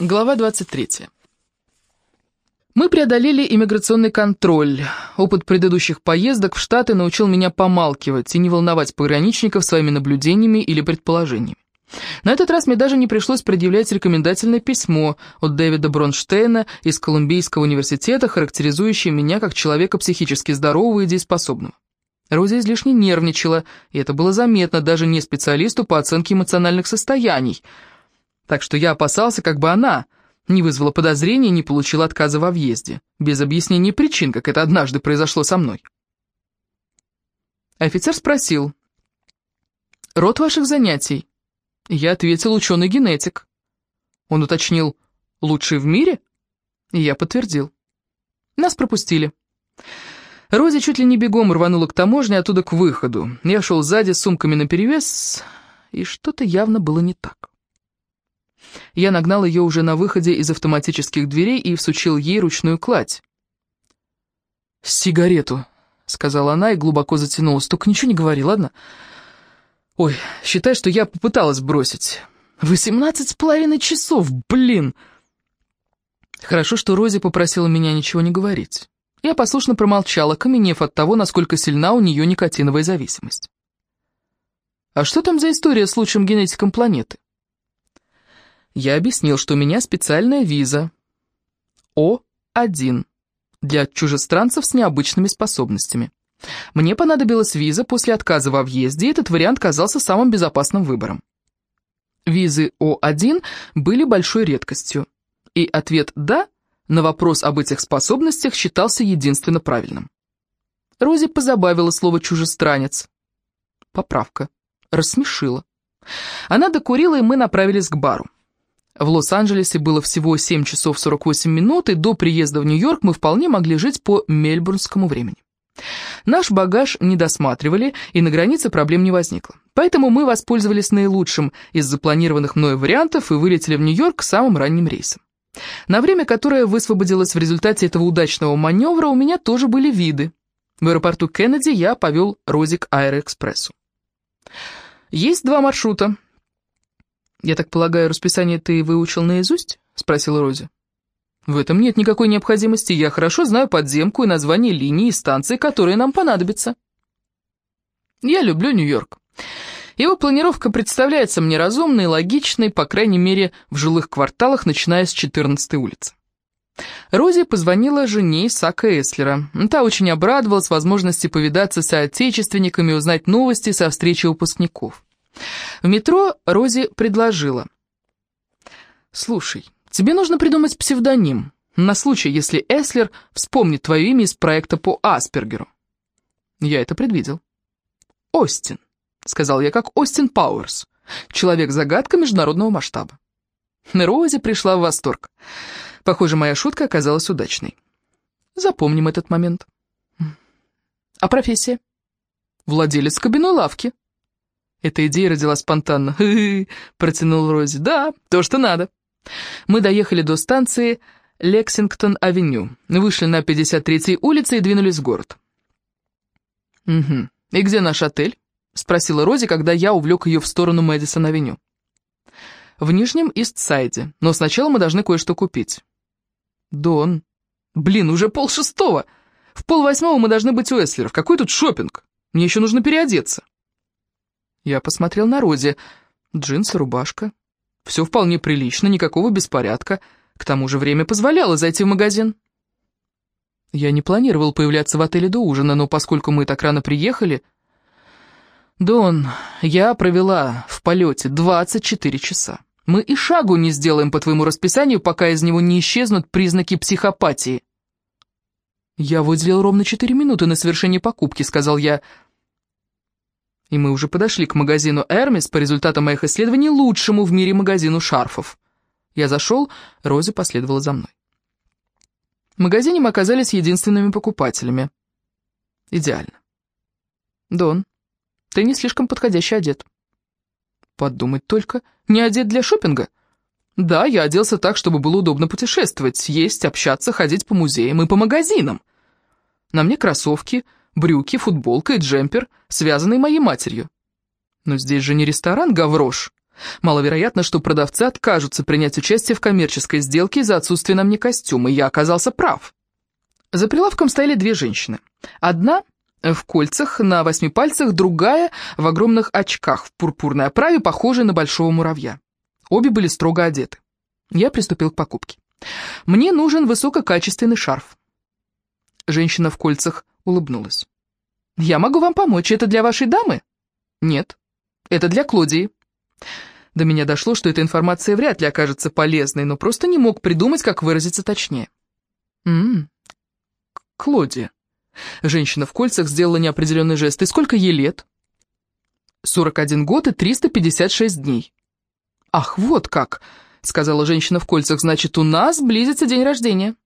Глава 23. Мы преодолели иммиграционный контроль. Опыт предыдущих поездок в Штаты научил меня помалкивать и не волновать пограничников своими наблюдениями или предположениями. На этот раз мне даже не пришлось предъявлять рекомендательное письмо от Дэвида Бронштейна из Колумбийского университета, характеризующее меня как человека психически здорового и дееспособного. Рози излишне нервничала, и это было заметно даже не специалисту по оценке эмоциональных состояний – так что я опасался, как бы она не вызвала подозрений и не получила отказа во въезде, без объяснения причин, как это однажды произошло со мной. Офицер спросил, «Род ваших занятий?» Я ответил, «Ученый-генетик». Он уточнил, «Лучший в мире?» И я подтвердил. Нас пропустили. Рози чуть ли не бегом рванула к таможне, оттуда к выходу. Я шел сзади с сумками наперевес, и что-то явно было не так. Я нагнал ее уже на выходе из автоматических дверей и всучил ей ручную кладь. «Сигарету», — сказала она и глубоко затянулась. «Только ничего не говори, ладно? Ой, считай, что я попыталась бросить. Восемнадцать с половиной часов, блин!» Хорошо, что Рози попросила меня ничего не говорить. Я послушно промолчала, каменев от того, насколько сильна у нее никотиновая зависимость. «А что там за история с лучшим генетиком планеты?» Я объяснил, что у меня специальная виза О1 для чужестранцев с необычными способностями. Мне понадобилась виза после отказа во въезде, и этот вариант казался самым безопасным выбором. Визы О1 были большой редкостью, и ответ «да» на вопрос об этих способностях считался единственно правильным. Рози позабавила слово «чужестранец». Поправка. Рассмешила. Она докурила, и мы направились к бару. В Лос-Анджелесе было всего 7 часов 48 минут, и до приезда в Нью-Йорк мы вполне могли жить по мельбурнскому времени. Наш багаж не досматривали, и на границе проблем не возникло. Поэтому мы воспользовались наилучшим из запланированных мною вариантов и вылетели в Нью-Йорк самым ранним рейсом. На время, которое высвободилось в результате этого удачного маневра, у меня тоже были виды. В аэропорту Кеннеди я повел Рози к Аэроэкспрессу. Есть два маршрута, «Я так полагаю, расписание ты выучил наизусть?» — спросила Рози. «В этом нет никакой необходимости. Я хорошо знаю подземку и название линии и станции, которые нам понадобятся». «Я люблю Нью-Йорк. Его планировка представляется мне разумной и логичной, по крайней мере, в жилых кварталах, начиная с 14-й улицы». Рози позвонила жене Сака Эслера. Та очень обрадовалась возможности повидаться с отечественниками и узнать новости со встречи выпускников. В метро Рози предложила. «Слушай, тебе нужно придумать псевдоним, на случай, если Эслер вспомнит твое имя из проекта по Аспергеру». Я это предвидел. «Остин», — сказал я, как Остин Пауэрс, человек-загадка международного масштаба. Рози пришла в восторг. Похоже, моя шутка оказалась удачной. Запомним этот момент. А профессия? Владелец кабиной лавки. Эта идея родилась спонтанно. протянул Рози. «Да, то, что надо». Мы доехали до станции Лексингтон-авеню, вышли на 53-й улице и двинулись в город. «Угу. И где наш отель?» — спросила Рози, когда я увлек ее в сторону Мэдисон-авеню. «В Нижнем Ист-Сайде, но сначала мы должны кое-что купить». «Дон, блин, уже полшестого. В полвосьмого мы должны быть у Эслеров. Какой тут шопинг? Мне еще нужно переодеться». Я посмотрел на Рози. Джинсы, рубашка. Все вполне прилично, никакого беспорядка. К тому же время позволяло зайти в магазин. Я не планировал появляться в отеле до ужина, но поскольку мы так рано приехали... Дон, я провела в полете 24 часа. Мы и шагу не сделаем по твоему расписанию, пока из него не исчезнут признаки психопатии. Я выделил ровно 4 минуты на совершение покупки, сказал я, — и мы уже подошли к магазину «Эрмис» по результатам моих исследований лучшему в мире магазину шарфов. Я зашел, Рози последовала за мной. В магазине мы оказались единственными покупателями. Идеально. Дон, ты не слишком подходяще одет. Подумать только, не одет для шопинга. Да, я оделся так, чтобы было удобно путешествовать, есть, общаться, ходить по музеям и по магазинам. На мне кроссовки — брюки, футболка и джемпер, связанные моей матерью. Но здесь же не ресторан «Гаврош». Маловероятно, что продавцы откажутся принять участие в коммерческой сделке из-за отсутствия на мне костюма, и я оказался прав. За прилавком стояли две женщины. Одна в кольцах, на восьми пальцах, другая в огромных очках, в пурпурной оправе, похожей на большого муравья. Обе были строго одеты. Я приступил к покупке. Мне нужен высококачественный шарф. Женщина в кольцах улыбнулась. «Я могу вам помочь. Это для вашей дамы?» «Нет, это для Клодии». До меня дошло, что эта информация вряд ли окажется полезной, но просто не мог придумать, как выразиться точнее. «М-м, Клодия». Женщина в кольцах сделала неопределенный жест. «И сколько ей лет?» «41 год и 356 дней». «Ах, вот как!» — сказала женщина в кольцах. «Значит, у нас близится день рождения».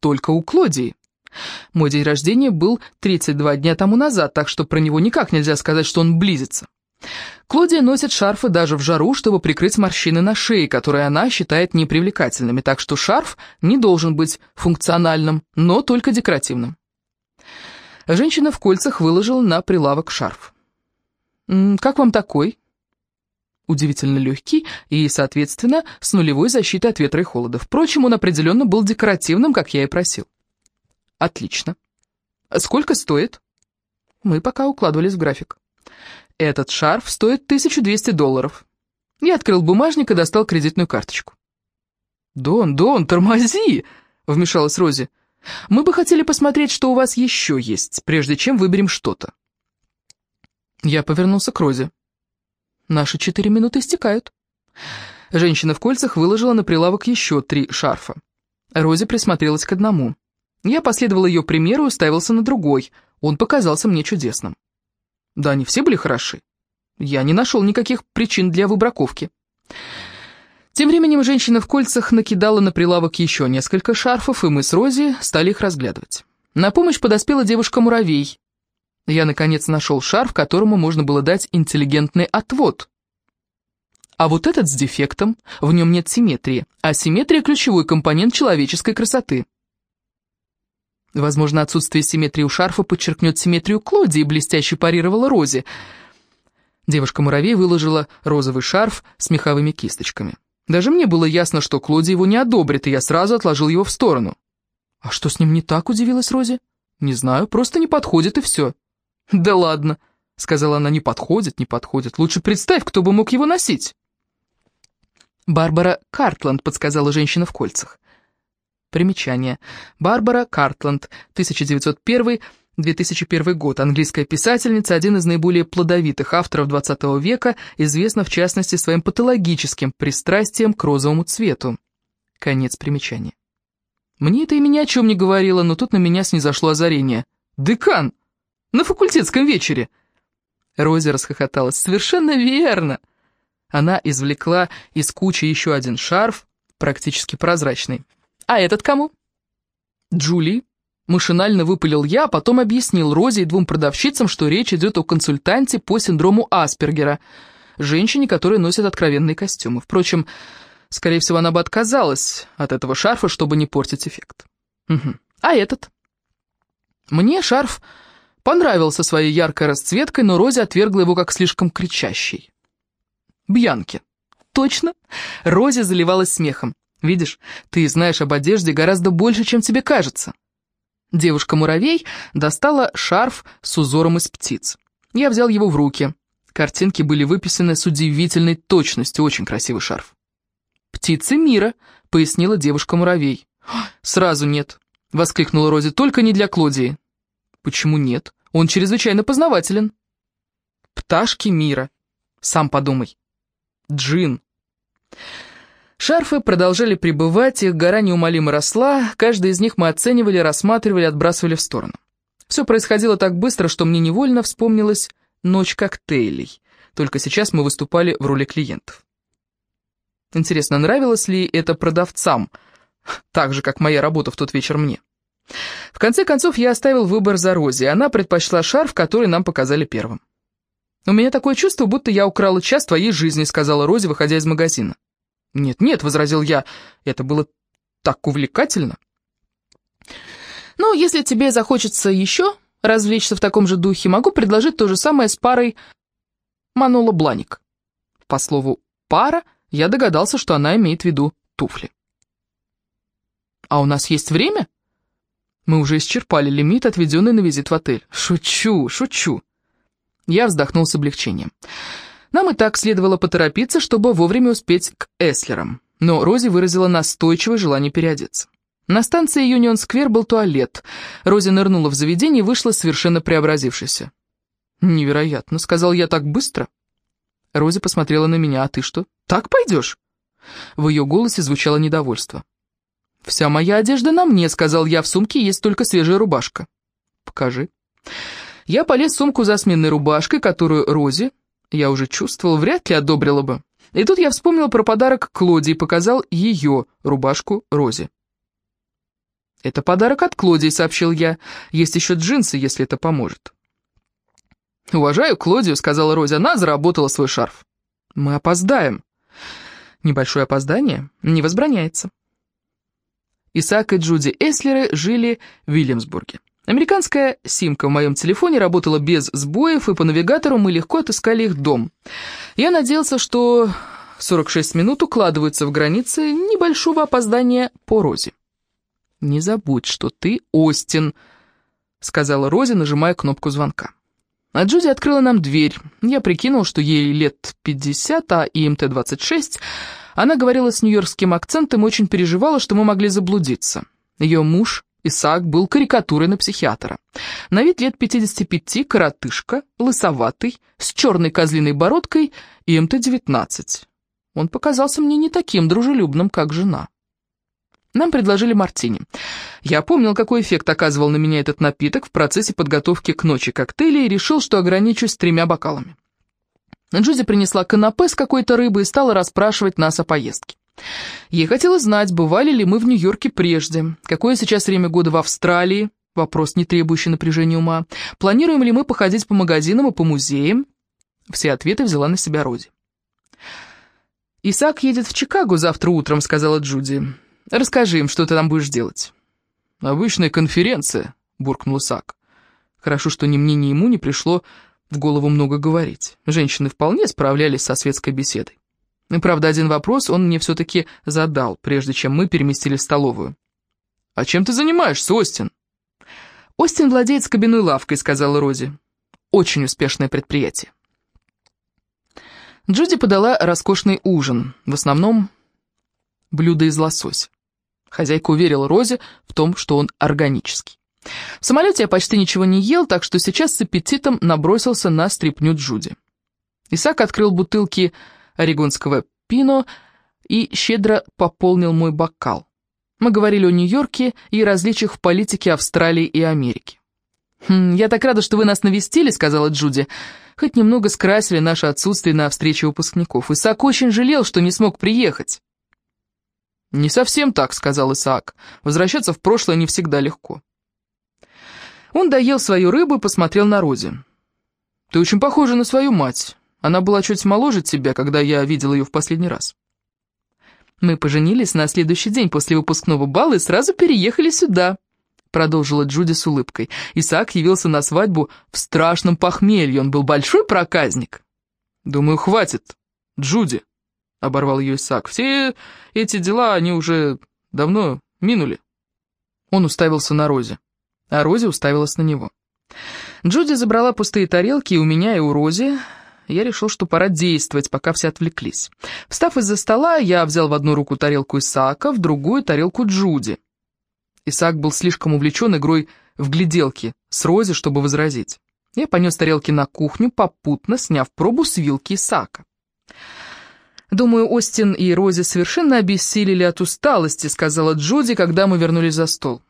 «Только у Клодии». Мой день рождения был 32 дня тому назад, так что про него никак нельзя сказать, что он близится. Клодия носит шарфы даже в жару, чтобы прикрыть морщины на шее, которые она считает непривлекательными, так что шарф не должен быть функциональным, но только декоративным. Женщина в кольцах выложила на прилавок шарф. «Как вам такой?» Удивительно легкий и, соответственно, с нулевой защитой от ветра и холода. Впрочем, он определенно был декоративным, как я и просил. Отлично. Сколько стоит? Мы пока укладывались в график. Этот шарф стоит 1200 долларов. Я открыл бумажник и достал кредитную карточку. «Дон, Дон, тормози!» — вмешалась Рози. «Мы бы хотели посмотреть, что у вас еще есть, прежде чем выберем что-то». Я повернулся к Розе. «Наши четыре минуты истекают». Женщина в кольцах выложила на прилавок еще три шарфа. Рози присмотрелась к одному. Я последовал ее примеру и уставился на другой. Он показался мне чудесным. Да, они все были хороши. Я не нашел никаких причин для выбраковки. Тем временем женщина в кольцах накидала на прилавок еще несколько шарфов, и мы с Рози стали их разглядывать. На помощь подоспела девушка-муравей. Я, наконец, нашел шарф, которому можно было дать интеллигентный отвод. А вот этот с дефектом, в нем нет симметрии, а симметрия – ключевой компонент человеческой красоты. Возможно, отсутствие симметрии у шарфа подчеркнет симметрию Клодии, блестяще парировала Рози. Девушка-муравей выложила розовый шарф с меховыми кисточками. Даже мне было ясно, что Клоди его не одобрит, и я сразу отложил его в сторону. «А что с ним не так?» — удивилась Рози. «Не знаю, просто не подходит, и все». «Да ладно», — сказала она, — «не подходит, не подходит. Лучше представь, кто бы мог его носить». «Барбара Картланд», — подсказала женщина в кольцах. Примечание. Барбара Картланд, 1901-2001 год, английская писательница, один из наиболее плодовитых авторов XX века, известна в частности своим патологическим пристрастием к розовому цвету. Конец примечания. Мне это имя ни о чем не говорило, но тут на меня снизошло озарение. «Декан! На факультетском вечере!» Рози расхохоталась. «Совершенно верно!» Она извлекла из кучи еще один шарф, практически прозрачный. «А этот кому?» «Джули». Машинально выпалил я, а потом объяснил Розе и двум продавщицам, что речь идет о консультанте по синдрому Аспергера, женщине, которая носит откровенные костюмы. Впрочем, скорее всего, она бы отказалась от этого шарфа, чтобы не портить эффект. Угу. А этот? Мне шарф понравился своей яркой расцветкой, но Розе отвергла его как слишком кричащий. Бьянки. Точно. Розе заливалась смехом. Видишь, ты знаешь об одежде гораздо больше, чем тебе кажется. Девушка-муравей достала шарф с узором из птиц. Я взял его в руки. Картинки были выписаны с удивительной точностью, очень красивый шарф. «Птицы мира», — пояснила девушка-муравей. «Сразу нет», — воскликнула Рози, — «только не для Клодии». «Почему нет? Он чрезвычайно познавателен». «Пташки мира. Сам подумай». «Джин». Шарфы продолжали прибывать, их гора неумолимо росла, каждый из них мы оценивали, рассматривали, отбрасывали в сторону. Все происходило так быстро, что мне невольно вспомнилась ночь коктейлей, только сейчас мы выступали в роли клиентов. Интересно, нравилось ли это продавцам, так же, как моя работа в тот вечер мне? В конце концов, я оставил выбор за Рози, она предпочла шарф, который нам показали первым. «У меня такое чувство, будто я украла час твоей жизни», — сказала Рози, выходя из магазина. «Нет-нет», — возразил я, — «это было так увлекательно». «Ну, если тебе захочется еще развлечься в таком же духе, могу предложить то же самое с парой Манола Бланик». По слову пара, я догадался, что она имеет в виду туфли. «А у нас есть время?» Мы уже исчерпали лимит, отведенный на визит в отель. Шучу, шучу. Я вздохнул с облегчением. Нам и так следовало поторопиться, чтобы вовремя успеть к Эслерам. Но Рози выразила настойчивое желание переодеться. На станции Юнион-сквер был туалет. Рози нырнула в заведение и вышла совершенно преобразившейся. «Невероятно», — сказал я так быстро. Рози посмотрела на меня. «А ты что, так пойдешь?» В ее голосе звучало недовольство. «Вся моя одежда на мне», — сказал я, — «в сумке есть только свежая рубашка». «Покажи». Я полез в сумку за сменной рубашкой, которую Рози, я уже чувствовал, вряд ли одобрила бы. И тут я вспомнил про подарок Клоди и показал ее рубашку Рози. «Это подарок от Клодии», — сообщил я. «Есть еще джинсы, если это поможет». «Уважаю Клодию», — сказала Рози, — «она заработала свой шарф». «Мы опоздаем». «Небольшое опоздание не возбраняется». Исаак и Джуди Эслеры жили в Вильямсбурге. Американская симка в моем телефоне работала без сбоев, и по навигатору мы легко отыскали их дом. Я надеялся, что 46 минут укладываются в границы небольшого опоздания по Розе. «Не забудь, что ты Остин», — сказала Рози, нажимая кнопку звонка. А Джуди открыла нам дверь. Я прикинул, что ей лет 50, а ИМТ-26. Она говорила с нью-йоркским акцентом и очень переживала, что мы могли заблудиться. Ее муж, Исаак, был карикатурой на психиатра. На вид лет 55, коротышка, лысоватый, с черной козлиной бородкой и МТ-19. Он показался мне не таким дружелюбным, как жена. Нам предложили мартини. Я помнил, какой эффект оказывал на меня этот напиток в процессе подготовки к ночи коктейля и решил, что ограничусь тремя бокалами. Джузи принесла канапе с какой-то рыбой и стала расспрашивать нас о поездке. Ей хотелось знать, бывали ли мы в Нью-Йорке прежде, какое сейчас время года в Австралии, вопрос, не требующий напряжения ума, планируем ли мы походить по магазинам и по музеям. Все ответы взяла на себя Рози. «Исаак едет в Чикаго завтра утром», — сказала Джуди. «Расскажи им, что ты там будешь делать». «Обычная конференция», — буркнул Исаак. Хорошо, что ни мне, ни ему не пришло в голову много говорить. Женщины вполне справлялись со светской беседой. Правда, один вопрос он мне все-таки задал, прежде чем мы переместились в столовую. «А чем ты занимаешься, Остин?» «Остин владеет скобяной лавкой», — сказала Рози. «Очень успешное предприятие». Джуди подала роскошный ужин, в основном блюдо из лосося. Хозяйка уверила Рози в том, что он органический. В самолете я почти ничего не ел, так что сейчас с аппетитом набросился на стрипню Джуди. Исаак открыл бутылки орегонского пино и щедро пополнил мой бокал. Мы говорили о Нью-Йорке и различиях в политике Австралии и Америки. «Хм, «Я так рада, что вы нас навестили», — сказала Джуди. «Хоть немного скрасили наше отсутствие на встрече выпускников. Исаак очень жалел, что не смог приехать». «Не совсем так», — сказал Исаак. «Возвращаться в прошлое не всегда легко». Он доел свою рыбу и посмотрел на Рози. «Ты очень похожа на свою мать. Она была чуть моложе тебя, когда я видел ее в последний раз». «Мы поженились на следующий день после выпускного бала и сразу переехали сюда», — продолжила Джуди с улыбкой. Исаак явился на свадьбу в страшном похмелье, он был большой проказник. «Думаю, хватит, Джуди», — оборвал ее Исаак. «Все эти дела, они уже давно минули». Он уставился на Розе а Рози уставилась на него. Джуди забрала пустые тарелки и у меня, и у Рози. Я решил, что пора действовать, пока все отвлеклись. Встав из-за стола, я взял в одну руку тарелку Исаака, в другую тарелку Джуди. Исаак был слишком увлечен игрой в гляделки с Рози, чтобы возразить. Я понес тарелки на кухню, попутно сняв пробу с вилки Исаака. «Думаю, Остин и Рози совершенно обессилели от усталости», — сказала Джуди, когда мы вернулись за стол.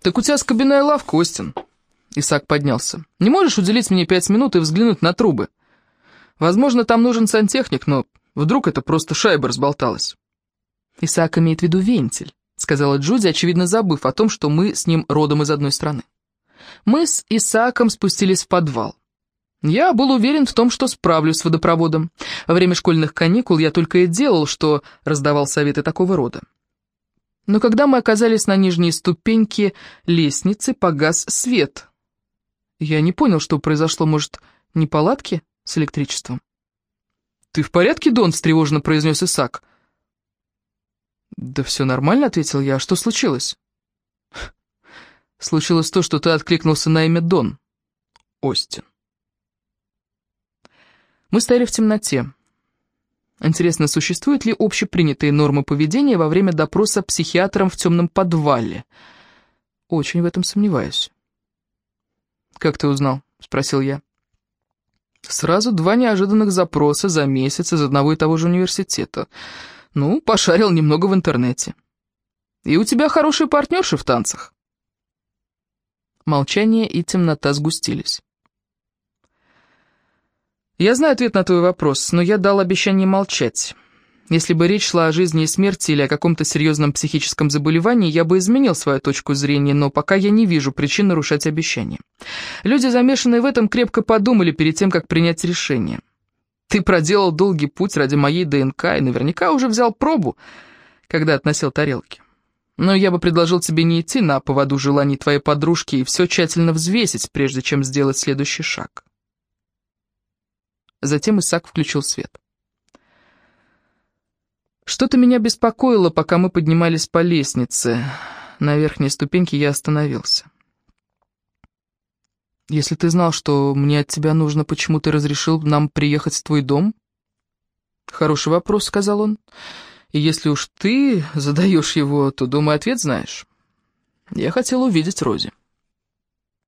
«Так у тебя скобяная лавка, Остин». Исаак поднялся. «Не можешь уделить мне пять минут и взглянуть на трубы? Возможно, там нужен сантехник, но вдруг это просто шайба разболталась». «Исаак имеет в виду вентиль», — сказала Джуди, очевидно забыв о том, что мы с ним родом из одной страны. Мы с Исааком спустились в подвал. Я был уверен в том, что справлюсь с водопроводом. Во время школьных каникул я только и делал, что раздавал советы такого рода. Но когда мы оказались на нижней ступеньке лестницы, погас свет. Я не понял, что произошло, может, неполадки с электричеством? «Ты в порядке, Дон?» — встревоженно произнес Исаак. «Да все нормально», — ответил я. «А что случилось?» «Случилось то, что ты откликнулся на имя Дон. Остин». Мы стояли в темноте. Интересно, существуют ли общепринятые нормы поведения во время допроса психиатром в темном подвале? Очень в этом сомневаюсь. «Как ты узнал?» — спросил я. «Сразу два неожиданных запроса за месяц из одного и того же университета. Ну, пошарил немного в интернете. И у тебя хорошие партнерши в танцах». Молчание и темнота сгустились. «Я знаю ответ на твой вопрос, но я дал обещание молчать. Если бы речь шла о жизни и смерти или о каком-то серьезном психическом заболевании, я бы изменил свою точку зрения, но пока я не вижу причин нарушать обещания. Люди, замешанные в этом, крепко подумали перед тем, как принять решение. Ты проделал долгий путь ради моей ДНК и наверняка уже взял пробу, когда относил тарелки. Но я бы предложил тебе не идти на поводу желаний твоей подружки и все тщательно взвесить, прежде чем сделать следующий шаг. Затем Исаак включил свет. Что-то меня беспокоило, пока мы поднимались по лестнице. На верхней ступеньке я остановился. «Если ты знал, что мне от тебя нужно, почему ты разрешил нам приехать в твой дом?» «Хороший вопрос», — сказал он. «И если уж ты задаешь его, то, думаю, ответ знаешь. Я хотел увидеть Рози».